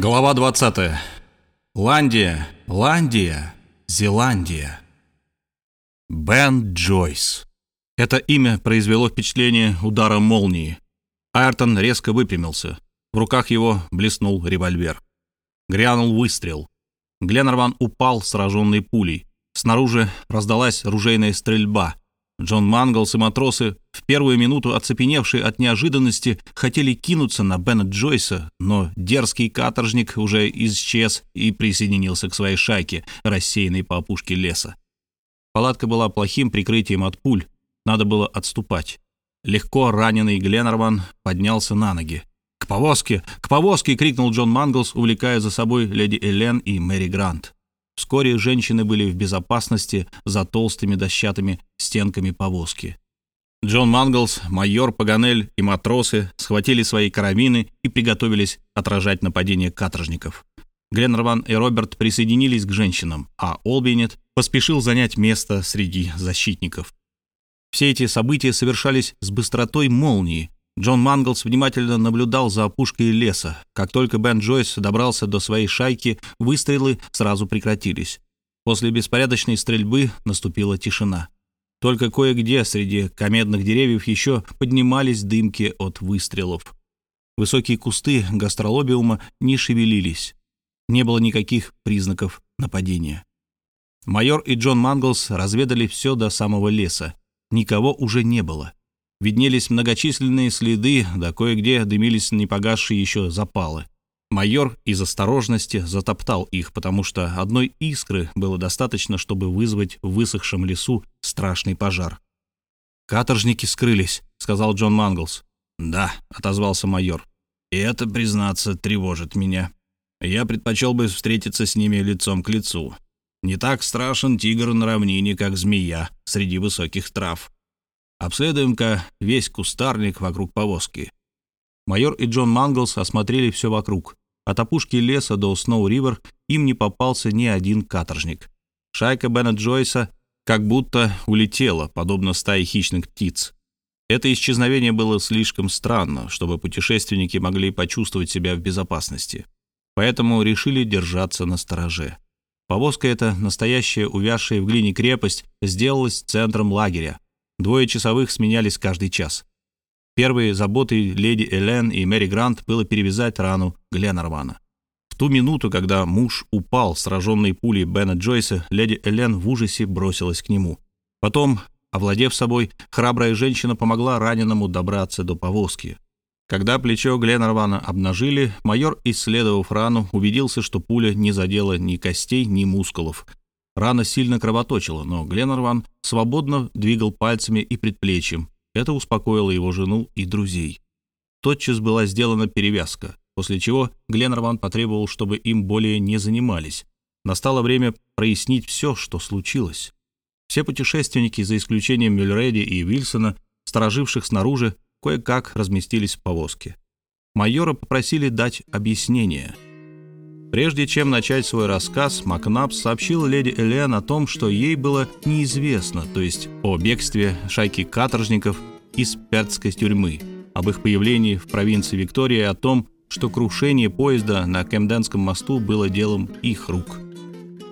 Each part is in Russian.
Глава 20. Ландия, Ландия, Зеландия. Бен Джойс. Это имя произвело впечатление удара молнии. Айртон резко выпрямился. В руках его блеснул револьвер. Грянул выстрел. Гленнерван упал, сраженный пулей. Снаружи раздалась ружейная стрельба — Джон Манглс и матросы, в первую минуту оцепеневшие от неожиданности, хотели кинуться на Бена Джойса, но дерзкий каторжник уже исчез и присоединился к своей шайке, рассеянной по опушке леса. Палатка была плохим прикрытием от пуль, надо было отступать. Легко раненый Гленнерван поднялся на ноги. «К повозке! К повозке!» — крикнул Джон Манглс, увлекая за собой леди Элен и Мэри Грант. Вскоре женщины были в безопасности за толстыми дощатыми стенками повозки. Джон Манглс, майор Паганель и матросы схватили свои карабины и приготовились отражать нападение каторжников. Гленнерван и Роберт присоединились к женщинам, а Олбинет поспешил занять место среди защитников. Все эти события совершались с быстротой молнии, Джон Манглс внимательно наблюдал за опушкой леса. Как только Бен Джойс добрался до своей шайки, выстрелы сразу прекратились. После беспорядочной стрельбы наступила тишина. Только кое-где среди комедных деревьев еще поднимались дымки от выстрелов. Высокие кусты гастролобиума не шевелились. Не было никаких признаков нападения. Майор и Джон Манглс разведали все до самого леса. Никого уже не было виднелись многочисленные следы, да кое-где дымились непогасшие еще запалы. Майор из осторожности затоптал их, потому что одной искры было достаточно, чтобы вызвать в высохшем лесу страшный пожар. «Каторжники скрылись», — сказал Джон Манглс. «Да», — отозвался майор. «И это, признаться, тревожит меня. Я предпочел бы встретиться с ними лицом к лицу. Не так страшен тигр на равнине, как змея среди высоких трав. Обследуем-ка весь кустарник вокруг повозки. Майор и Джон Манглс осмотрели все вокруг. От опушки леса до Сноу-Ривер им не попался ни один каторжник. Шайка Бена Джойса как будто улетела, подобно стае хищных птиц. Это исчезновение было слишком странно, чтобы путешественники могли почувствовать себя в безопасности. Поэтому решили держаться на стороже. Повозка эта, настоящая увязшая в глине крепость, сделалась центром лагеря, Двое часовых сменялись каждый час. Первой заботой леди Элен и Мэри Грант было перевязать рану Гленнервана. В ту минуту, когда муж упал, сраженный пулей Бена Джойса, леди Элен в ужасе бросилась к нему. Потом, овладев собой, храбрая женщина помогла раненому добраться до повозки. Когда плечо Гленнервана обнажили, майор, исследовав рану, убедился, что пуля не задела ни костей, ни мускулов, Рана сильно кровоточила, но Гленнерван свободно двигал пальцами и предплечьем. Это успокоило его жену и друзей. Тотчас была сделана перевязка, после чего Гленнерван потребовал, чтобы им более не занимались. Настало время прояснить все, что случилось. Все путешественники, за исключением Мюльреди и Вильсона, стороживших снаружи, кое-как разместились в повозке. Майора попросили дать объяснение — Прежде чем начать свой рассказ, Макнапс сообщил леди Элен о том, что ей было неизвестно, то есть о бегстве шайки каторжников из Пертской тюрьмы, об их появлении в провинции Виктория и о том, что крушение поезда на Кемденском мосту было делом их рук.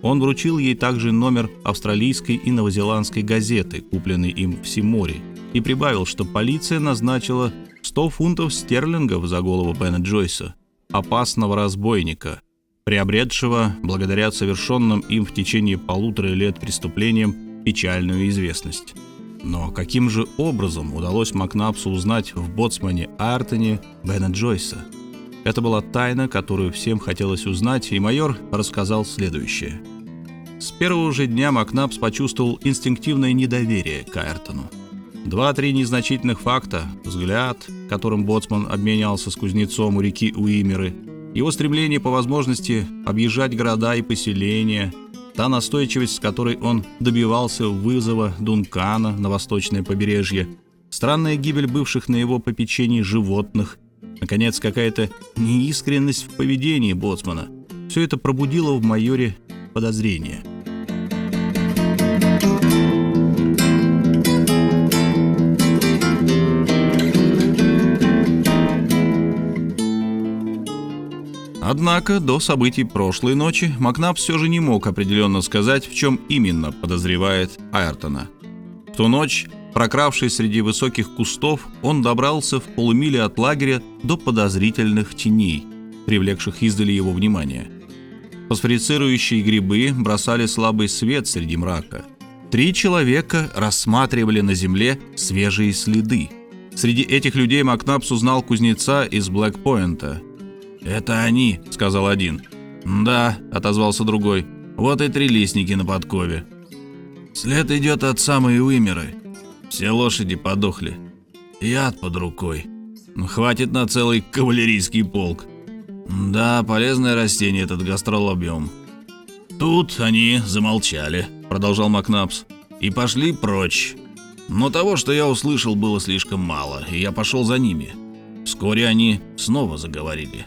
Он вручил ей также номер австралийской и новозеландской газеты, купленной им в Симоре, и прибавил, что полиция назначила 100 фунтов стерлингов за голову Бена Джойса, опасного разбойника – приобретшего, благодаря совершенным им в течение полутора лет преступлениям, печальную известность. Но каким же образом удалось Макнапсу узнать в боцмане Артоне Бена Джойса? Это была тайна, которую всем хотелось узнать, и майор рассказал следующее. С первого же дня Макнапс почувствовал инстинктивное недоверие к Айртону. Два-три незначительных факта, взгляд, которым боцман обменялся с кузнецом у реки Уимеры – его стремление по возможности объезжать города и поселения, та настойчивость, с которой он добивался вызова Дункана на восточное побережье, странная гибель бывших на его попечении животных, наконец, какая-то неискренность в поведении боцмана. Все это пробудило в майоре подозрения. Однако до событий прошлой ночи Макнап все же не мог определенно сказать, в чем именно подозревает Айртона. В ту ночь, прокравшись среди высоких кустов, он добрался в полумиле от лагеря до подозрительных теней, привлекших издали его внимание. Фосфорицирующие грибы бросали слабый свет среди мрака. Три человека рассматривали на земле свежие следы. Среди этих людей Макнапс узнал кузнеца из Блэкпоинта. «Это они», — сказал один. «Да», — отозвался другой. «Вот и три листники на подкове». «След идет от самой Уимеры. Все лошади подохли. Яд под рукой. Хватит на целый кавалерийский полк. Да, полезное растение этот гастролобиум. Тут они замолчали, продолжал Макнапс, и пошли прочь. Но того, что я услышал, было слишком мало, и я пошел за ними. Вскоре они снова заговорили.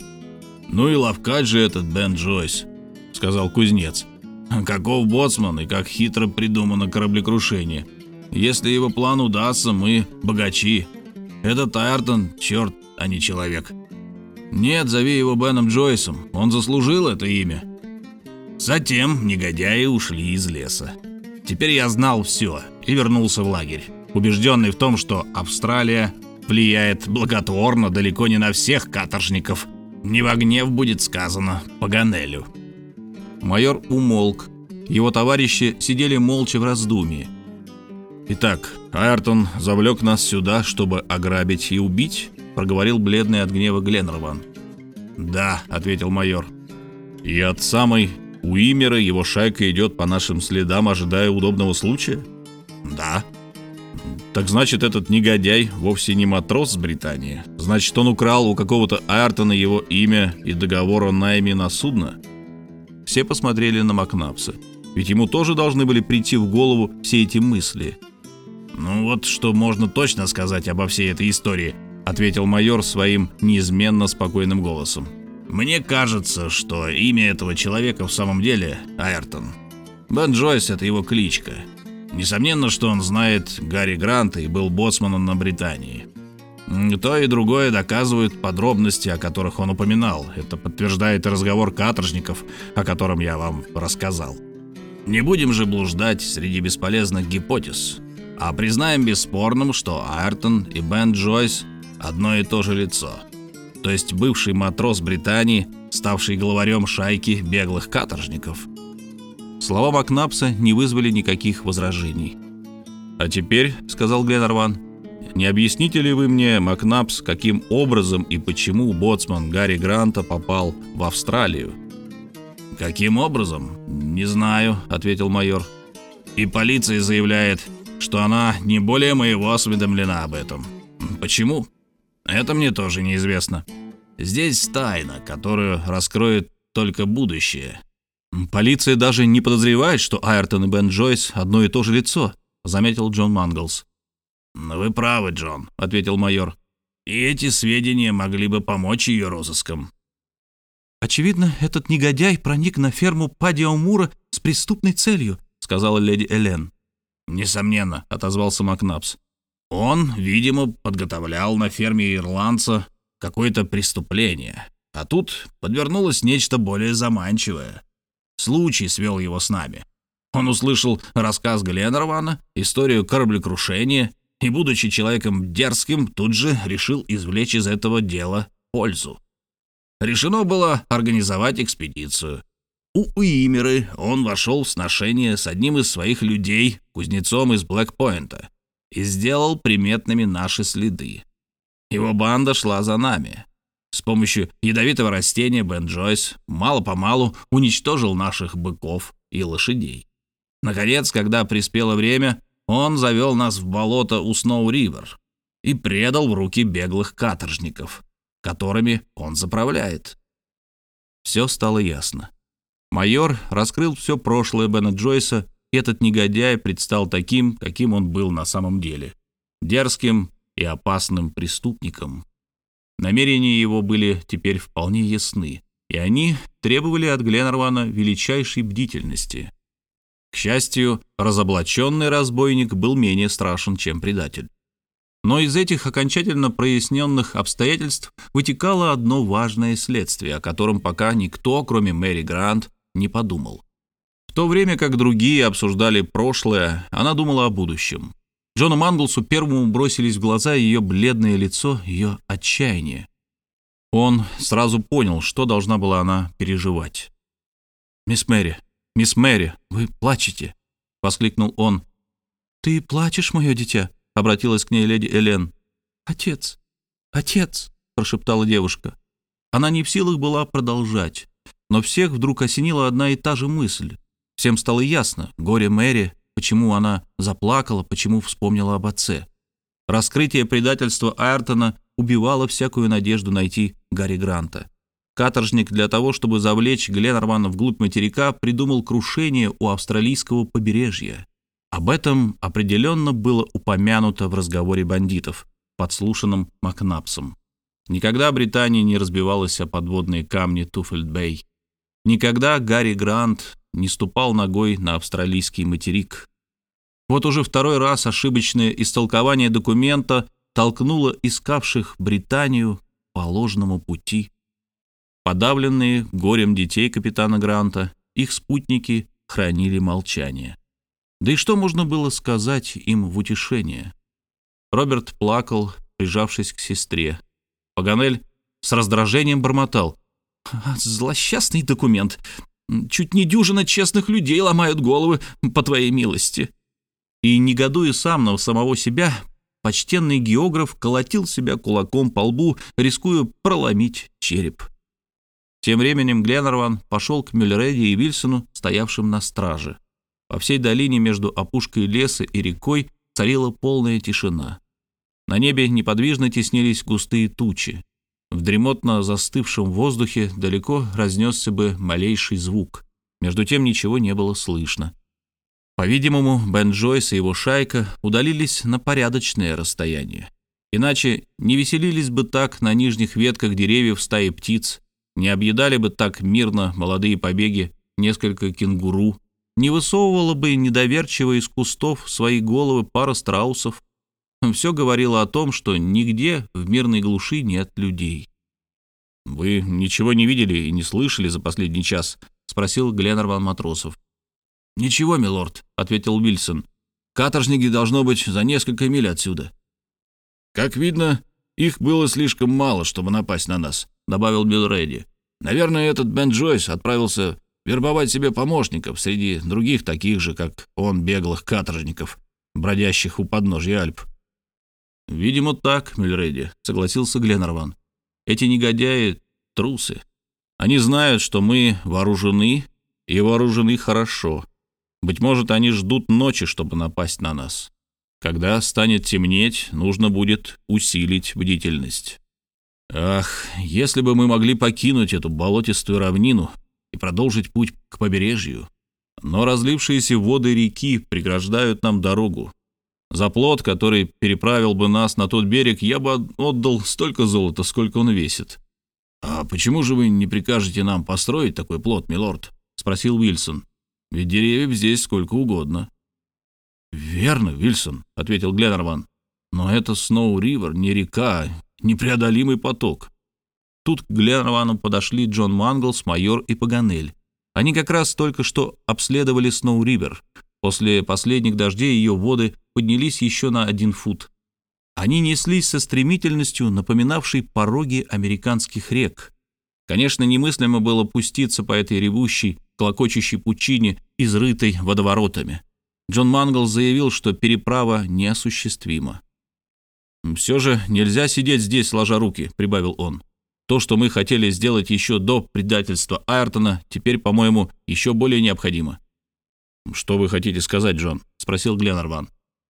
«Ну и ловкач же этот Бен Джойс», — сказал кузнец. «Каков боцман и как хитро придумано кораблекрушение. Если его план удастся, мы богачи. Этот Айртон, черт, а не человек. Нет, зови его Беном Джойсом. Он заслужил это имя. Затем негодяи ушли из леса. Теперь я знал все и вернулся в лагерь, убежденный в том, что Австралия влияет благотворно далеко не на всех каторжников. Не во гнев будет сказано Паганелю. Майор умолк. Его товарищи сидели молча в раздумье. «Итак, Айртон завлек нас сюда, чтобы ограбить и убить?» проговорил бледный от гнева Гленнерван. «Да», — ответил майор. «И от самой Уимера его шайка идет по нашим следам, ожидая удобного случая?» «Да». «Так значит, этот негодяй вовсе не матрос с Британии. Значит, он украл у какого-то Айртона его имя и договор о найме на судно?» Все посмотрели на Макнапса. Ведь ему тоже должны были прийти в голову все эти мысли. «Ну вот что можно точно сказать обо всей этой истории», ответил майор своим неизменно спокойным голосом. «Мне кажется, что имя этого человека в самом деле Айртон. Бен Джойс — это его кличка. Несомненно, что он знает Гарри Гранта и был боцманом на Британии. То и другое доказывают подробности, о которых он упоминал. Это подтверждает разговор каторжников, о котором я вам рассказал. Не будем же блуждать среди бесполезных гипотез, а признаем бесспорным, что Айртон и Бен Джойс одно и то же лицо. То есть бывший матрос Британии, ставший главарем шайки беглых каторжников. Слова Макнапса не вызвали никаких возражений. «А теперь», — сказал Гленарван, — «не объясните ли вы мне, Макнапс, каким образом и почему боцман Гарри Гранта попал в Австралию?» «Каким образом? Не знаю», — ответил майор. «И полиция заявляет, что она не более моего осведомлена об этом. Почему?» Это мне тоже неизвестно. Здесь тайна, которую раскроет только будущее. Полиция даже не подозревает, что Айртон и Бен Джойс одно и то же лицо, заметил Джон Манглс. Вы правы, Джон, ответил майор. И эти сведения могли бы помочь ее розыскам. Очевидно, этот негодяй проник на ферму Падио Мура с преступной целью, сказала леди Элен. Несомненно, отозвался Макнапс. Он, видимо, подготовлял на ферме ирландца какое-то преступление, а тут подвернулось нечто более заманчивое. Случай свел его с нами. Он услышал рассказ Гленнервана, историю кораблекрушения, и, будучи человеком дерзким, тут же решил извлечь из этого дела пользу. Решено было организовать экспедицию. У Уимеры он вошел в сношение с одним из своих людей, кузнецом из Блэкпоинта и сделал приметными наши следы. Его банда шла за нами. С помощью ядовитого растения Бен Джойс мало-помалу уничтожил наших быков и лошадей. Наконец, когда приспело время, он завел нас в болото у Сноу-Ривер и предал в руки беглых каторжников, которыми он заправляет. Все стало ясно. Майор раскрыл все прошлое Бена Джойса этот негодяй предстал таким, каким он был на самом деле. Дерзким и опасным преступником. Намерения его были теперь вполне ясны, и они требовали от Гленнервана величайшей бдительности. К счастью, разоблаченный разбойник был менее страшен, чем предатель. Но из этих окончательно проясненных обстоятельств вытекало одно важное следствие, о котором пока никто, кроме Мэри Грант, не подумал. В то время как другие обсуждали прошлое, она думала о будущем. Джону Манглсу первому бросились в глаза ее бледное лицо, ее отчаяние. Он сразу понял, что должна была она переживать. «Мисс Мэри, мисс Мэри, вы плачете!» — воскликнул он. «Ты плачешь, мое дитя?» — обратилась к ней леди Элен. «Отец, отец!» — прошептала девушка. Она не в силах была продолжать, но всех вдруг осенила одна и та же мысль. Всем стало ясно, горе Мэри, почему она заплакала, почему вспомнила об отце. Раскрытие предательства Айртона убивало всякую надежду найти Гарри Гранта. Каторжник для того, чтобы завлечь Гленнермана вглубь материка, придумал крушение у австралийского побережья. Об этом определенно было упомянуто в разговоре бандитов, подслушанном Макнапсом. Никогда Британия не разбивалась о подводные камни Туфельд-Бэй. Никогда Гарри Грант не ступал ногой на австралийский материк. Вот уже второй раз ошибочное истолкование документа толкнуло искавших Британию по ложному пути. Подавленные горем детей капитана Гранта, их спутники хранили молчание. Да и что можно было сказать им в утешение? Роберт плакал, прижавшись к сестре. Паганель с раздражением бормотал. «Злосчастный документ. Чуть не дюжина честных людей ломают головы по твоей милости». И, негодуя сам на самого себя, почтенный географ колотил себя кулаком по лбу, рискуя проломить череп. Тем временем Гленнерван пошел к Мюллереде и Вильсону, стоявшим на страже. По всей долине между опушкой леса и рекой царила полная тишина. На небе неподвижно теснились густые тучи. В дремотно застывшем воздухе далеко разнесся бы малейший звук. Между тем ничего не было слышно. По-видимому, Бен Джойс и его шайка удалились на порядочное расстояние. Иначе не веселились бы так на нижних ветках деревьев стаи птиц, не объедали бы так мирно молодые побеги несколько кенгуру, не высовывала бы недоверчиво из кустов свои головы пара страусов. Все говорило о том, что нигде в мирной глуши нет людей. «Вы ничего не видели и не слышали за последний час?» — спросил Гленнерван Матросов. «Ничего, милорд», — ответил Вильсон. «Каторжники должно быть за несколько миль отсюда». «Как видно, их было слишком мало, чтобы напасть на нас», — добавил Билл Редди. «Наверное, этот Бен Джойс отправился вербовать себе помощников среди других таких же, как он, беглых каторжников, бродящих у подножья Альп». «Видимо, так, Мильреди», — согласился Гленнерван. «Эти негодяи — трусы. Они знают, что мы вооружены, и вооружены хорошо. Быть может, они ждут ночи, чтобы напасть на нас. Когда станет темнеть, нужно будет усилить бдительность. Ах, если бы мы могли покинуть эту болотистую равнину и продолжить путь к побережью. Но разлившиеся воды реки преграждают нам дорогу. За плот, который переправил бы нас на тот берег, я бы отдал столько золота, сколько он весит. «А почему же вы не прикажете нам построить такой плот, милорд?» — спросил Уилсон. Ведь деревьев здесь сколько угодно. «Верно, Вильсон», — ответил Гленнерван. «Но это Сноу-Ривер, не река, непреодолимый поток». Тут к Гленнервану подошли Джон Манглс, майор и Паганель. Они как раз только что обследовали Сноу-Ривер. После последних дождей ее воды поднялись еще на один фут. Они неслись со стремительностью, напоминавшей пороги американских рек. Конечно, немыслимо было пуститься по этой ревущей, клокочущей пучине, изрытой водоворотами. Джон Мангл заявил, что переправа неосуществима. «Все же нельзя сидеть здесь, сложа руки», — прибавил он. «То, что мы хотели сделать еще до предательства Айртона, теперь, по-моему, еще более необходимо». «Что вы хотите сказать, Джон?» — спросил Гленнерван.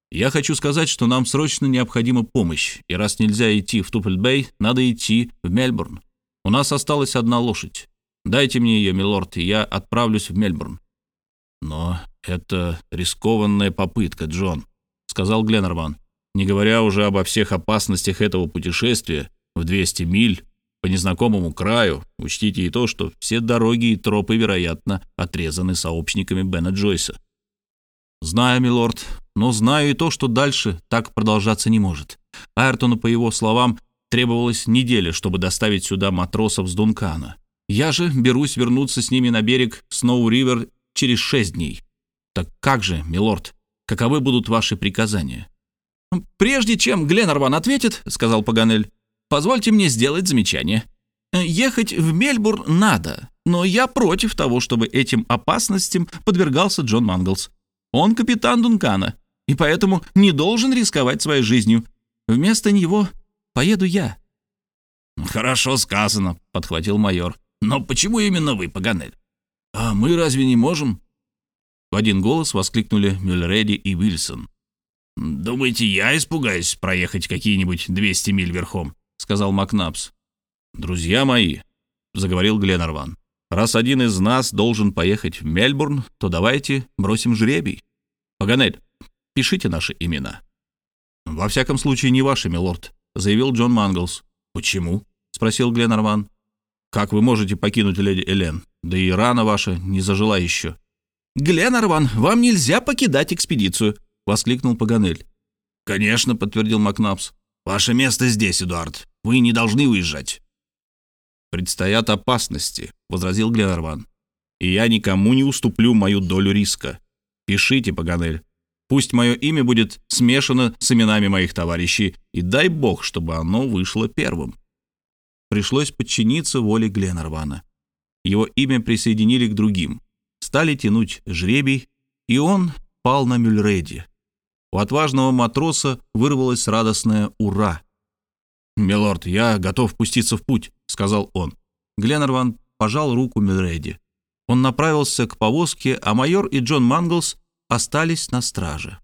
«Я хочу сказать, что нам срочно необходима помощь, и раз нельзя идти в Туфельбей, надо идти в Мельбурн. У нас осталась одна лошадь. Дайте мне ее, милорд, и я отправлюсь в Мельбурн». «Но это рискованная попытка, Джон», — сказал Гленнерван, «не говоря уже обо всех опасностях этого путешествия в 200 миль по незнакомому краю. Учтите и то, что все дороги и тропы, вероятно, отрезаны сообщниками Бена Джойса». «Знаю, милорд, но знаю и то, что дальше так продолжаться не может. Айртону, по его словам, требовалась неделя, чтобы доставить сюда матросов с Дункана. Я же берусь вернуться с ними на берег Сноу-Ривер через шесть дней. Так как же, милорд, каковы будут ваши приказания? «Прежде чем Гленнерван ответит, — сказал Паганель, — позвольте мне сделать замечание. Ехать в Мельбурн надо, но я против того, чтобы этим опасностям подвергался Джон Манглс. Он капитан Дункана, и поэтому не должен рисковать своей жизнью. Вместо него поеду я». «Хорошо сказано», — подхватил майор. «Но почему именно вы, Паганель?» «А мы разве не можем?» В один голос воскликнули Мюллереди и Уильсон. «Думаете, я испугаюсь проехать какие-нибудь 200 миль верхом?» — сказал Макнапс. «Друзья мои», — заговорил Гленарван, — «раз один из нас должен поехать в Мельбурн, то давайте бросим жребий. Паганель, пишите наши имена». «Во всяком случае, не ваши, милорд», — заявил Джон Манглс. «Почему?» — спросил Гленарван. «Как вы можете покинуть леди Элен? Да и рана ваша не зажила еще». «Гленарван, вам нельзя покидать экспедицию», воскликнул Паганель. «Конечно», — подтвердил Макнапс. «Ваше место здесь, Эдуард. Вы не должны уезжать». «Предстоят опасности», — возразил Гленарван. «И я никому не уступлю мою долю риска. Пишите, Паганель. Пусть мое имя будет смешано с именами моих товарищей, и дай бог, чтобы оно вышло первым». Пришлось подчиниться воле Гленарвана. Его имя присоединили к другим. Стали тянуть жребий, и он пал на Мюльреди. У отважного матроса вырвалось радостное «Ура!». «Милорд, я готов пуститься в путь», — сказал он. Гленнерван пожал руку Мюлреди. Он направился к повозке, а майор и Джон Манглс остались на страже.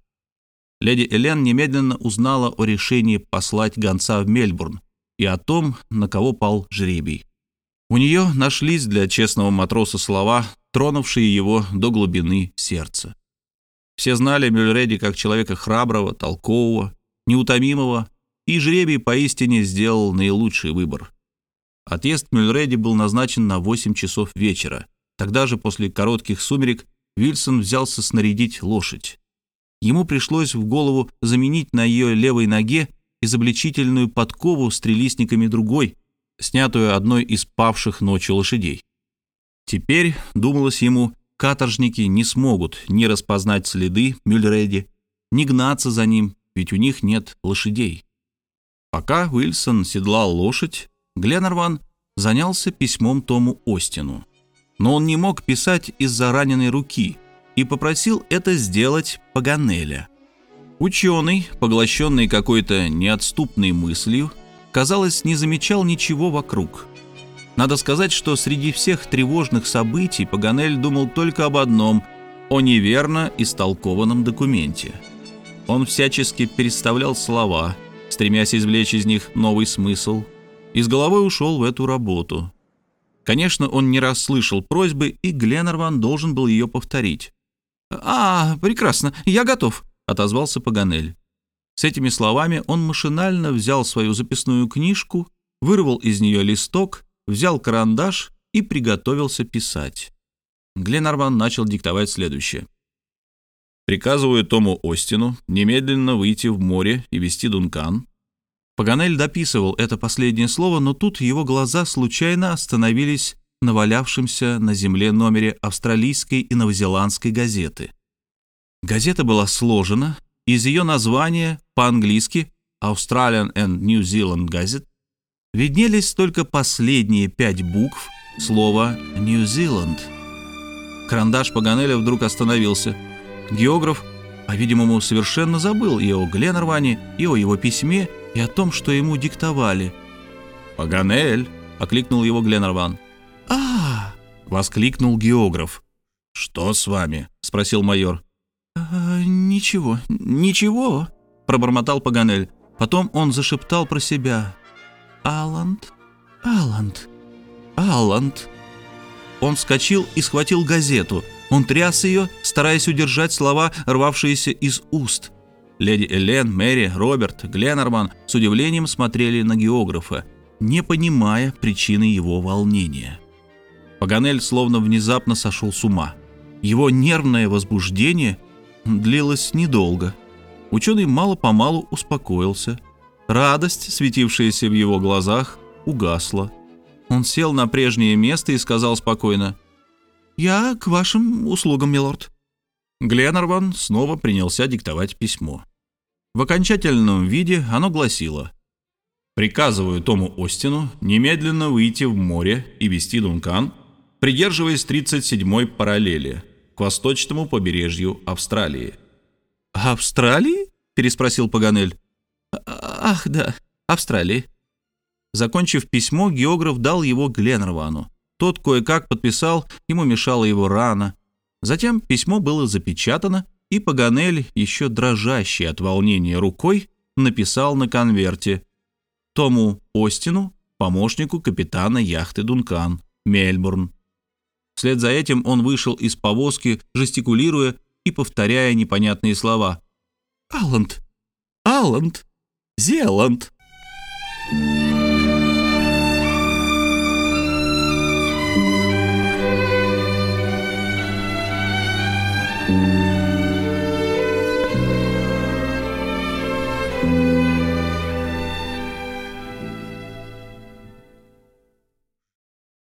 Леди Элен немедленно узнала о решении послать гонца в Мельбурн и о том, на кого пал жребий. У нее нашлись для честного матроса слова, тронувшие его до глубины сердца. Все знали Мюльреди как человека храброго, толкового, неутомимого, и жребий поистине сделал наилучший выбор. Отъезд Мюльреди был назначен на 8 часов вечера. Тогда же, после коротких сумерек, Вильсон взялся снарядить лошадь. Ему пришлось в голову заменить на ее левой ноге изобличительную подкову с трелистниками другой, снятую одной из павших ночью лошадей. Теперь, думалось ему, Каторжники не смогут ни распознать следы Мюльреди, ни гнаться за ним, ведь у них нет лошадей. Пока Уильсон седлал лошадь, Гленнерван занялся письмом Тому Остину. Но он не мог писать из-за раненой руки и попросил это сделать Паганеля. Ученый, поглощенный какой-то неотступной мыслью, казалось, не замечал ничего вокруг – надо сказать, что среди всех тревожных событий Паганель думал только об одном – о неверно истолкованном документе. Он всячески переставлял слова, стремясь извлечь из них новый смысл, и с головой ушел в эту работу. Конечно, он не раз слышал просьбы, и Гленнерван должен был ее повторить. «А, прекрасно, я готов», — отозвался Паганель. С этими словами он машинально взял свою записную книжку, вырвал из нее листок взял карандаш и приготовился писать. Гленарван начал диктовать следующее. «Приказываю Тому Остину немедленно выйти в море и вести Дункан». Паганель дописывал это последнее слово, но тут его глаза случайно остановились на валявшемся на земле номере австралийской и новозеландской газеты. Газета была сложена, из ее названия по-английски Australian and New Zealand Gazette виднелись только последние пять букв слова «Нью-Зеланд». Карандаш Паганеля вдруг остановился. Географ, по-видимому, совершенно забыл и о Гленнерване, и о его письме, и о том, что ему диктовали. «Паганель!» — окликнул его Гленнерван. а воскликнул географ. «Что с вами?» — спросил майор. «А, «Ничего, ничего», — пробормотал Паганель. Потом он зашептал про себя. Аланд, Аланд, Аланд. Он вскочил и схватил газету. Он тряс ее, стараясь удержать слова, рвавшиеся из уст. Леди Элен, Мэри, Роберт, Гленнерман с удивлением смотрели на географа, не понимая причины его волнения. Паганель словно внезапно сошел с ума. Его нервное возбуждение длилось недолго. Ученый мало-помалу успокоился – Радость, светившаяся в его глазах, угасла. Он сел на прежнее место и сказал спокойно, «Я к вашим услугам, милорд». Гленнерван снова принялся диктовать письмо. В окончательном виде оно гласило «Приказываю Тому Остину немедленно выйти в море и вести Дункан, придерживаясь 37-й параллели к восточному побережью Австралии». «Австралии?» — переспросил Паганель. «Ах, да, Австралии». Закончив письмо, географ дал его Гленнервану. Тот кое-как подписал, ему мешала его рана. Затем письмо было запечатано, и Паганель, еще дрожащий от волнения рукой, написал на конверте Тому Остину, помощнику капитана яхты «Дункан», Мельбурн. Вслед за этим он вышел из повозки, жестикулируя и повторяя непонятные слова. «Алланд! Алланд! Зеланд!» thank you